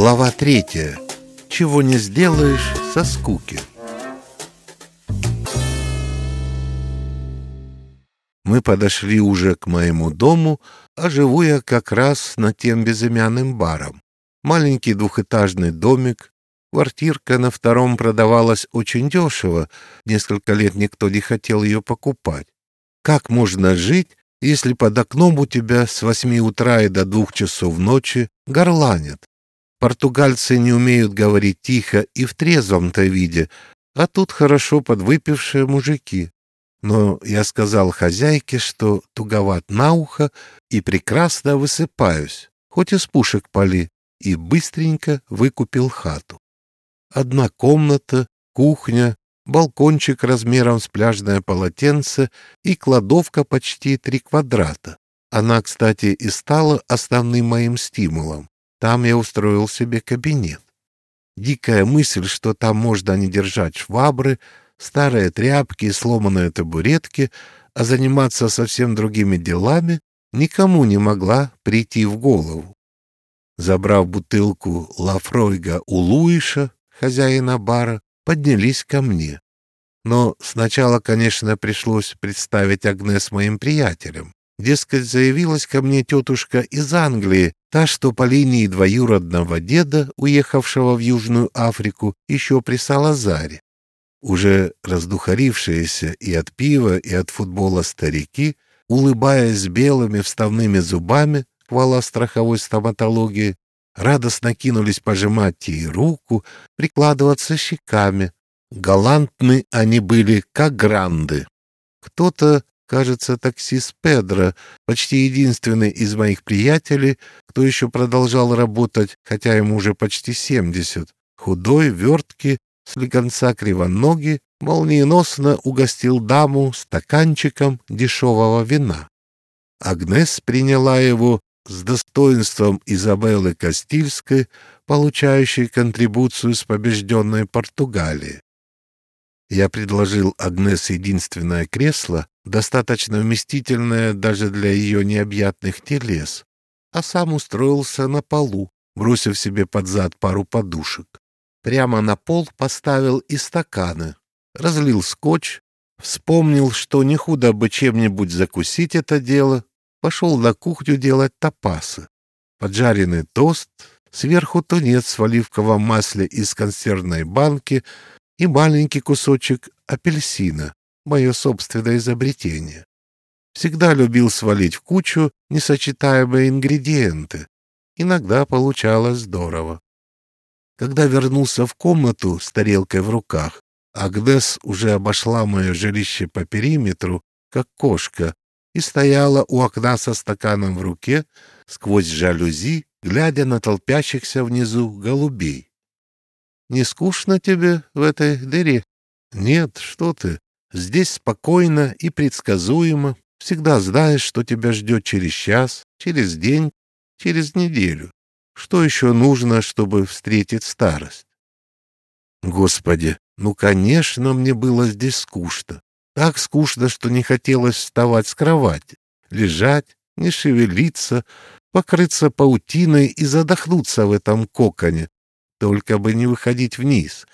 Глава третья. Чего не сделаешь со скуки. Мы подошли уже к моему дому, а живу я как раз над тем безымянным баром. Маленький двухэтажный домик, квартирка на втором продавалась очень дешево, несколько лет никто не хотел ее покупать. Как можно жить, если под окном у тебя с восьми утра и до двух часов ночи горланят? Португальцы не умеют говорить тихо и в трезвом-то виде, а тут хорошо подвыпившие мужики. Но я сказал хозяйке, что туговат на ухо и прекрасно высыпаюсь, хоть из пушек пали, и быстренько выкупил хату. Одна комната, кухня, балкончик размером с пляжное полотенце и кладовка почти три квадрата. Она, кстати, и стала основным моим стимулом. Там я устроил себе кабинет. Дикая мысль, что там можно не держать швабры, старые тряпки и сломанные табуретки, а заниматься совсем другими делами, никому не могла прийти в голову. Забрав бутылку Лафройга у Луиша, хозяина бара, поднялись ко мне. Но сначала, конечно, пришлось представить Агнес моим приятелям. Дескать, заявилась ко мне тетушка из Англии, та, что по линии двоюродного деда, уехавшего в Южную Африку, еще при Салазаре. Уже раздухарившиеся и от пива, и от футбола старики, улыбаясь белыми вставными зубами, хвала страховой стоматологии, радостно кинулись пожимать ей руку, прикладываться щеками. Галантны они были, как гранды. Кто-то Кажется, таксист Педро, почти единственный из моих приятелей, кто еще продолжал работать, хотя ему уже почти семьдесят. Худой, верткий, слегонца кривоногий, молниеносно угостил даму стаканчиком дешевого вина. Агнес приняла его с достоинством Изабеллы Кастильской, получающей контрибуцию с побежденной Португалии. Я предложил Агнес единственное кресло, достаточно вместительное даже для ее необъятных телес, а сам устроился на полу, бросив себе под зад пару подушек. Прямо на пол поставил и стаканы, разлил скотч, вспомнил, что не худо бы чем-нибудь закусить это дело, пошел на кухню делать тапасы. Поджаренный тост, сверху тунец в оливковом масле из консервной банки и маленький кусочек апельсина, мое собственное изобретение. Всегда любил свалить в кучу несочетаемые ингредиенты. Иногда получалось здорово. Когда вернулся в комнату с тарелкой в руках, Агнес уже обошла мое жилище по периметру, как кошка, и стояла у окна со стаканом в руке, сквозь жалюзи, глядя на толпящихся внизу голубей. Не скучно тебе в этой дыре? Нет, что ты. Здесь спокойно и предсказуемо. Всегда знаешь, что тебя ждет через час, через день, через неделю. Что еще нужно, чтобы встретить старость? Господи, ну, конечно, мне было здесь скучно. Так скучно, что не хотелось вставать с кровати, лежать, не шевелиться, покрыться паутиной и задохнуться в этом коконе, только бы не выходить вниз,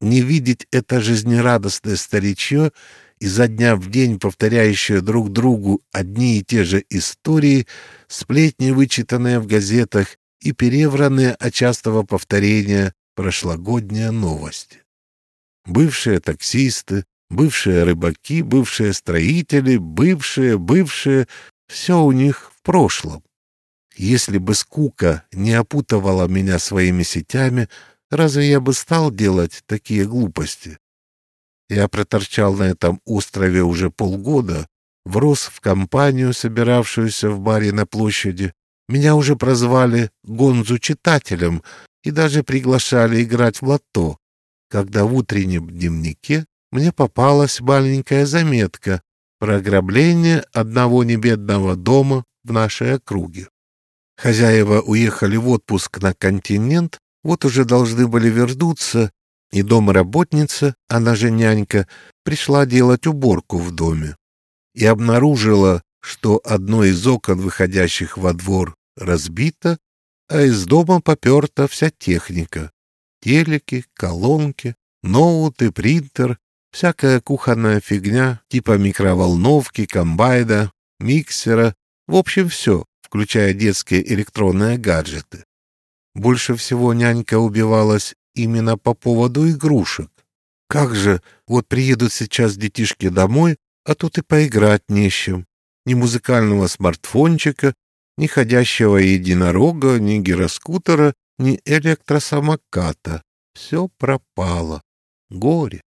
не видеть это жизнерадостное старичье, изо дня в день повторяющее друг другу одни и те же истории, сплетни, вычитанные в газетах, и перевранные от частого повторения прошлогодние новости. Бывшие таксисты, бывшие рыбаки, бывшие строители, бывшие, бывшие — все у них в прошлом. Если бы скука не опутывала меня своими сетями, разве я бы стал делать такие глупости? Я проторчал на этом острове уже полгода, врос в компанию, собиравшуюся в баре на площади. Меня уже прозвали Гонзу-читателем и даже приглашали играть в лото, когда в утреннем дневнике мне попалась маленькая заметка про ограбление одного небедного дома в нашей округе. Хозяева уехали в отпуск на континент, вот уже должны были вернуться, и домработница, она же нянька, пришла делать уборку в доме и обнаружила, что одно из окон, выходящих во двор, разбито, а из дома поперта вся техника. Телеки, колонки, ноуты, принтер, всякая кухонная фигня, типа микроволновки, комбайна, миксера, в общем, все, включая детские электронные гаджеты. Больше всего нянька убивалась именно по поводу игрушек. Как же, вот приедут сейчас детишки домой, а тут и поиграть не с чем. Ни музыкального смартфончика, ни ходящего единорога, ни гироскутера, ни электросамоката. Все пропало. Горе.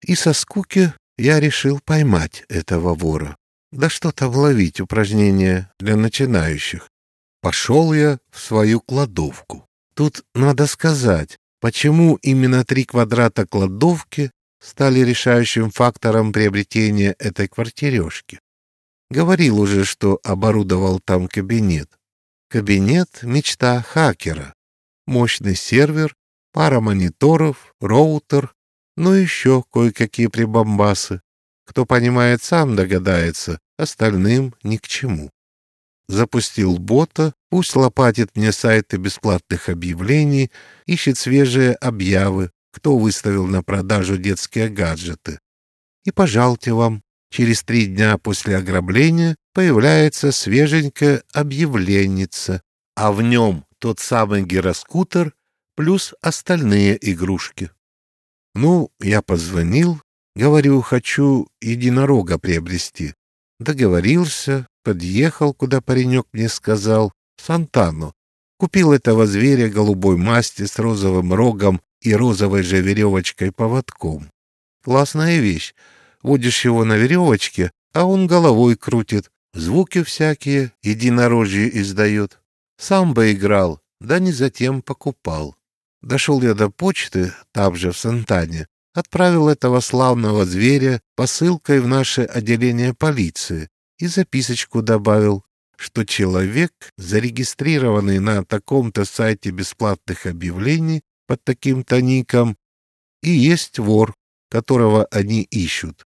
И со скуки я решил поймать этого вора. Да что там ловить упражнения для начинающих. Пошел я в свою кладовку. Тут надо сказать, почему именно три квадрата кладовки стали решающим фактором приобретения этой квартирешки. Говорил уже, что оборудовал там кабинет. Кабинет — мечта хакера. Мощный сервер, пара мониторов, роутер, ну еще кое-какие прибамбасы. Кто понимает, сам догадается, остальным ни к чему. Запустил бота, пусть лопатит мне сайты бесплатных объявлений, ищет свежие объявы, кто выставил на продажу детские гаджеты. И пожалуйте вам, через три дня после ограбления появляется свеженькая объявленница, а в нем тот самый гироскутер плюс остальные игрушки. Ну, я позвонил, говорю, хочу единорога приобрести. Договорился, подъехал, куда паренек мне сказал, Сантану. Купил этого зверя голубой масти с розовым рогом и розовой же веревочкой-поводком. Классная вещь. Водишь его на веревочке, а он головой крутит, звуки всякие, единорожье издает. Сам бы играл, да не затем покупал. Дошел я до почты, там же, в Сантане, отправил этого славного зверя посылкой в наше отделение полиции и записочку добавил, что человек, зарегистрированный на таком-то сайте бесплатных объявлений под таким-то ником, и есть вор, которого они ищут.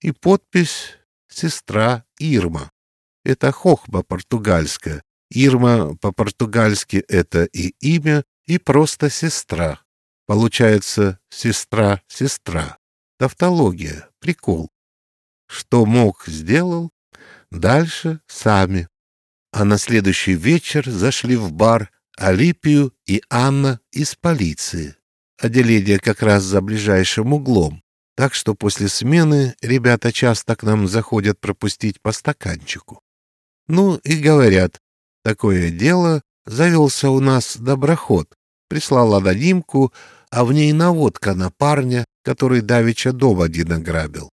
И подпись «Сестра Ирма». Это хохба португальская. Ирма по-португальски это и имя, и просто сестра. Получается сестра-сестра. Тавтология, прикол. Что мог, сделал. Дальше сами. А на следующий вечер зашли в бар Алипию и Анна из полиции. Отделение как раз за ближайшим углом. Так что после смены ребята часто к нам заходят пропустить по стаканчику. Ну и говорят, такое дело, завелся у нас доброход. Прислал анонимку, а в ней наводка на парня, который давеча дом один ограбил.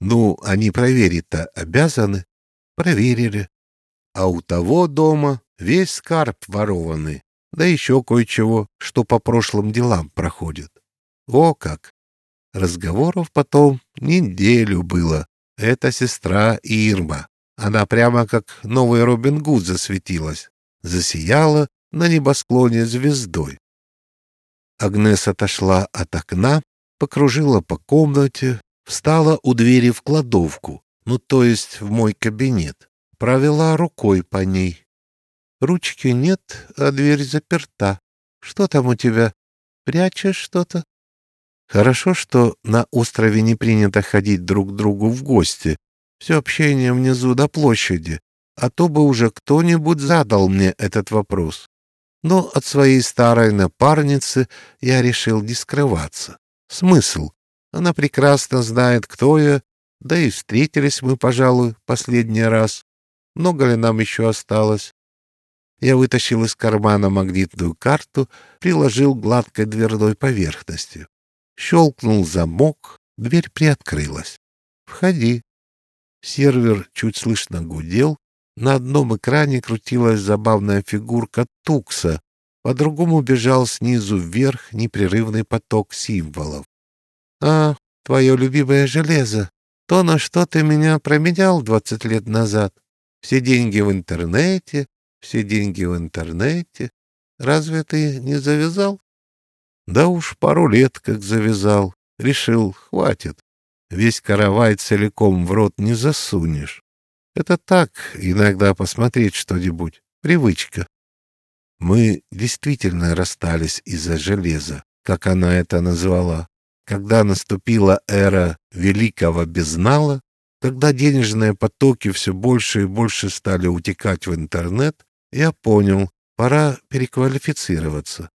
Ну, они проверить-то обязаны. Проверили. А у того дома весь скарб ворованный, да еще кое-чего, что по прошлым делам проходит. О как! Разговоров потом неделю было. Это сестра Ирма. Она прямо как новый Робин Гуд засветилась. Засияла на небосклоне звездой. Агнес отошла от окна, покружила по комнате, встала у двери в кладовку, ну, то есть в мой кабинет, провела рукой по ней. Ручки нет, а дверь заперта. Что там у тебя? Прячешь что-то? Хорошо, что на острове не принято ходить друг к другу в гости. Все общение внизу до площади, а то бы уже кто-нибудь задал мне этот вопрос но от своей старой напарницы я решил не скрываться. Смысл? Она прекрасно знает, кто я, да и встретились мы, пожалуй, последний раз. Много ли нам еще осталось? Я вытащил из кармана магнитную карту, приложил гладкой дверной поверхностью. Щелкнул замок, дверь приоткрылась. «Входи». Сервер чуть слышно гудел, на одном экране крутилась забавная фигурка Тукса, по-другому бежал снизу вверх непрерывный поток символов. «А, твое любимое железо, то, на что ты меня променял двадцать лет назад. Все деньги в интернете, все деньги в интернете. Разве ты не завязал?» «Да уж пару лет как завязал. Решил, хватит. Весь каравай целиком в рот не засунешь. Это так, иногда посмотреть что-нибудь. Привычка. Мы действительно расстались из-за железа, как она это назвала. Когда наступила эра великого безнала, когда денежные потоки все больше и больше стали утекать в интернет, я понял, пора переквалифицироваться.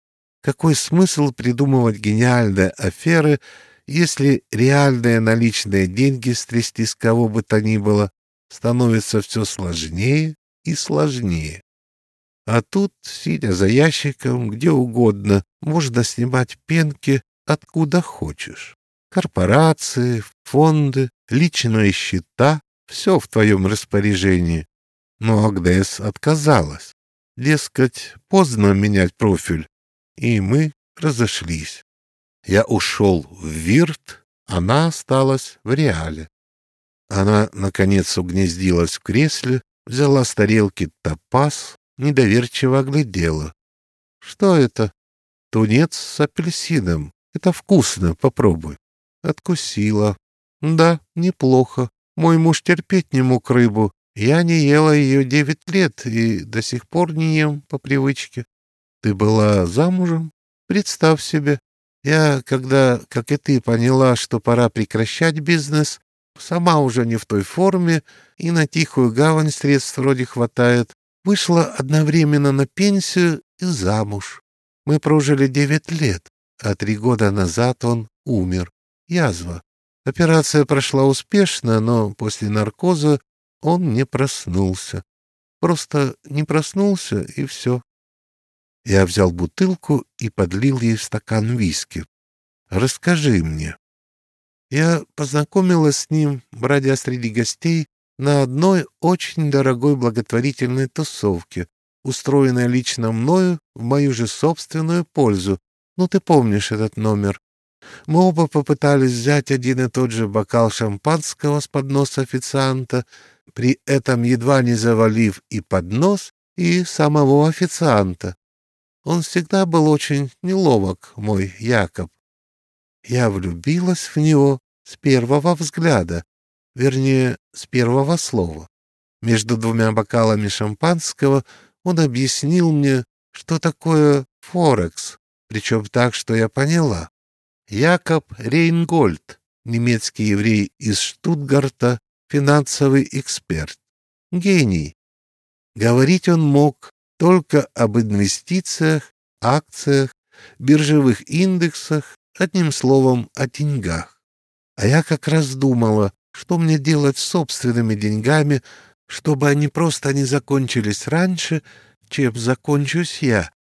Какой смысл придумывать гениальные аферы, если реальные наличные деньги стрясти с кого бы то ни было становится все сложнее и сложнее? А тут, сидя за ящиком, где угодно, можно снимать пенки откуда хочешь. Корпорации, фонды, личные счета — все в твоем распоряжении. Но Агдес отказалась. Дескать, поздно менять профиль, и мы разошлись. Я ушел в Вирт, она осталась в Реале. Она, наконец, угнездилась в кресле, взяла с тарелки топаз, недоверчиво оглядела. — Что это? — Тунец с апельсином. Это вкусно, попробуй. Откусила. Да, неплохо. Мой муж терпеть не мог рыбу. Я не ела ее девять лет и до сих пор не ем по привычке. Ты была замужем? Представь себе. Я, когда, как и ты, поняла, что пора прекращать бизнес, сама уже не в той форме, и на тихую гавань средств вроде хватает, вышла одновременно на пенсию и замуж. Мы прожили девять лет а три года назад он умер. Язва. Операция прошла успешно, но после наркоза он не проснулся. Просто не проснулся, и все. Я взял бутылку и подлил ей стакан виски. «Расскажи мне». Я познакомилась с ним, бродя среди гостей, на одной очень дорогой благотворительной тусовке, устроенной лично мною в мою же собственную пользу, ну, ты помнишь этот номер. Мы оба попытались взять один и тот же бокал шампанского с подноса официанта, при этом едва не завалив и поднос, и самого официанта. Он всегда был очень неловок, мой Якоб. Я влюбилась в него с первого взгляда, вернее, с первого слова. Между двумя бокалами шампанского он объяснил мне, что такое Форекс, причем так, что я поняла. Якоб Рейнгольд, немецкий еврей из Штутгарта, финансовый эксперт. Гений. Говорить он мог только об инвестициях, акциях, биржевых индексах, одним словом, о деньгах. А я как раз думала, что мне делать с собственными деньгами, чтобы они просто не закончились раньше, чем закончусь я.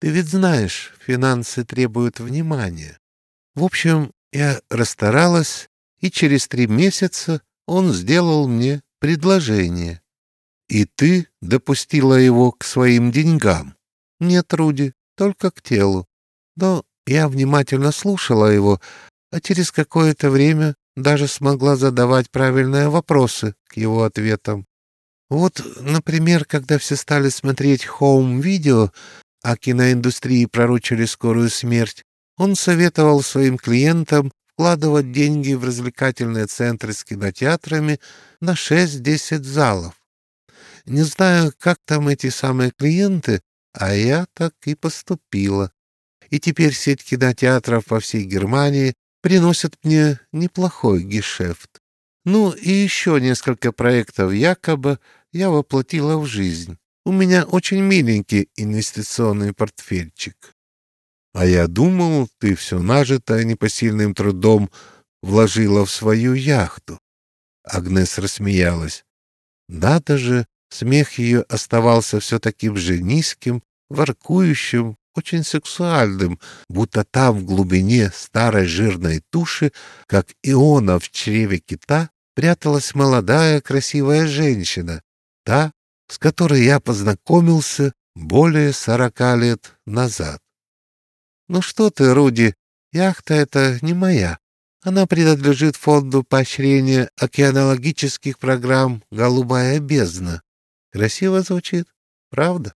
Ты ведь знаешь, финансы требуют внимания. В общем, я расстаралась, и через три месяца он сделал мне предложение. И ты допустила его к своим деньгам? Нет, Руди, только к телу. Но я внимательно слушала его, а через какое-то время даже смогла задавать правильные вопросы к его ответам. Вот, например, когда все стали смотреть хоум-видео, а киноиндустрии пророчили скорую смерть, он советовал своим клиентам вкладывать деньги в развлекательные центры с кинотеатрами на 6-10 залов. Не знаю, как там эти самые клиенты, а я так и поступила. И теперь сеть кинотеатров по всей Германии приносит мне неплохой гешефт. Ну и еще несколько проектов якобы я воплотила в жизнь. У меня очень миленький инвестиционный портфельчик. А я думал, ты все нажитое непосильным трудом вложила в свою яхту. Агнес рассмеялась. Надо же, смех ее оставался все таким же низким, воркующим, очень сексуальным, будто там в глубине старой жирной туши, как Иона в чреве кита, пряталась молодая красивая женщина, та, с которой я познакомился более сорока лет назад. Ну что ты, Руди, яхта эта не моя. Она принадлежит фонду поощрения океанологических программ «Голубая бездна». Красиво звучит, правда?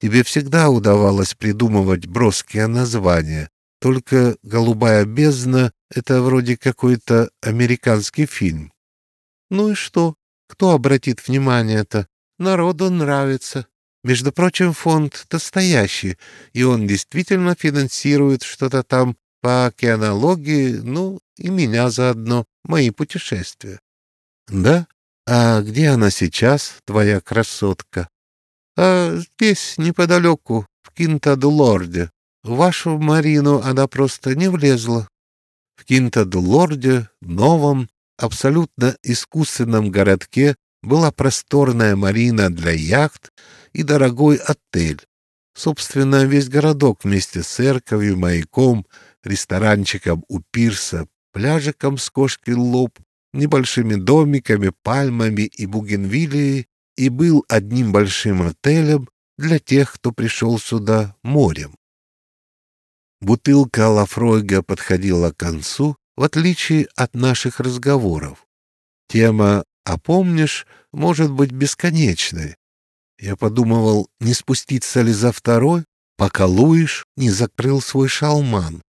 Тебе всегда удавалось придумывать броские названия. Только «Голубая бездна» — это вроде какой-то американский фильм. Ну и что? Кто обратит внимание-то? Народу нравится. Между прочим, фонд настоящий, и он действительно финансирует что-то там по океанологии, ну, и меня заодно, мои путешествия. Да? А где она сейчас, твоя красотка? А здесь, неподалеку, в Кинтаду-Лорде. В вашу Марину она просто не влезла. В Кинтаду-Лорде, новом, абсолютно искусственном городке, была просторная марина для яхт и дорогой отель. Собственно, весь городок вместе с церковью, маяком, ресторанчиком у пирса, пляжиком с кошкой лоб, небольшими домиками, пальмами и бугенвиллией и был одним большим отелем для тех, кто пришел сюда морем. Бутылка Лафройга подходила к концу, в отличие от наших разговоров. Тема «А помнишь» может быть бесконечной. Я подумывал, не спуститься ли за второй, пока Луиш не закрыл свой шалман.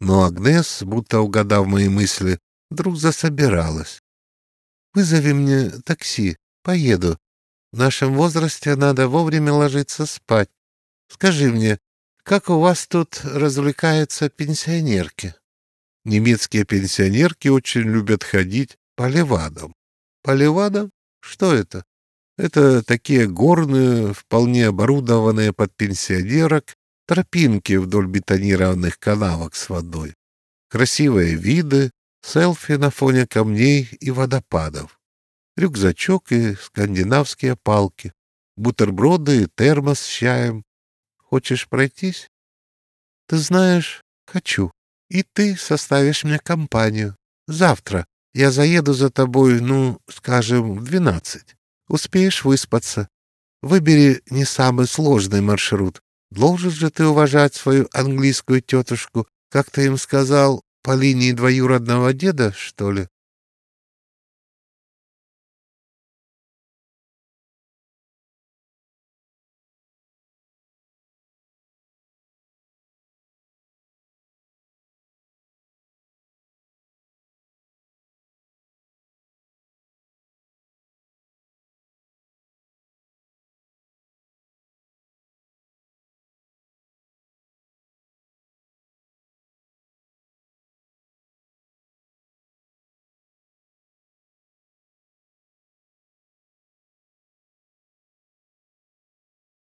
Но Агнес, будто угадав мои мысли, вдруг засобиралась. «Вызови мне такси, поеду. В нашем возрасте надо вовремя ложиться спать. Скажи мне, как у вас тут развлекаются пенсионерки?» Немецкие пенсионерки очень любят ходить по левадам. По левадам? Что это? Это такие горные, вполне оборудованные под пенсионерок тропинки вдоль бетонированных канавок с водой. Красивые виды, селфи на фоне камней и водопадов. Рюкзачок и скандинавские палки, бутерброды и термос с чаем. Хочешь пройтись? Ты знаешь, хочу. И ты составишь мне компанию. Завтра я заеду за тобой, ну, скажем, в двенадцать. Успеешь выспаться. Выбери не самый сложный маршрут. Должен же ты уважать свою английскую тетушку, как ты им сказал, по линии двоюродного деда, что ли?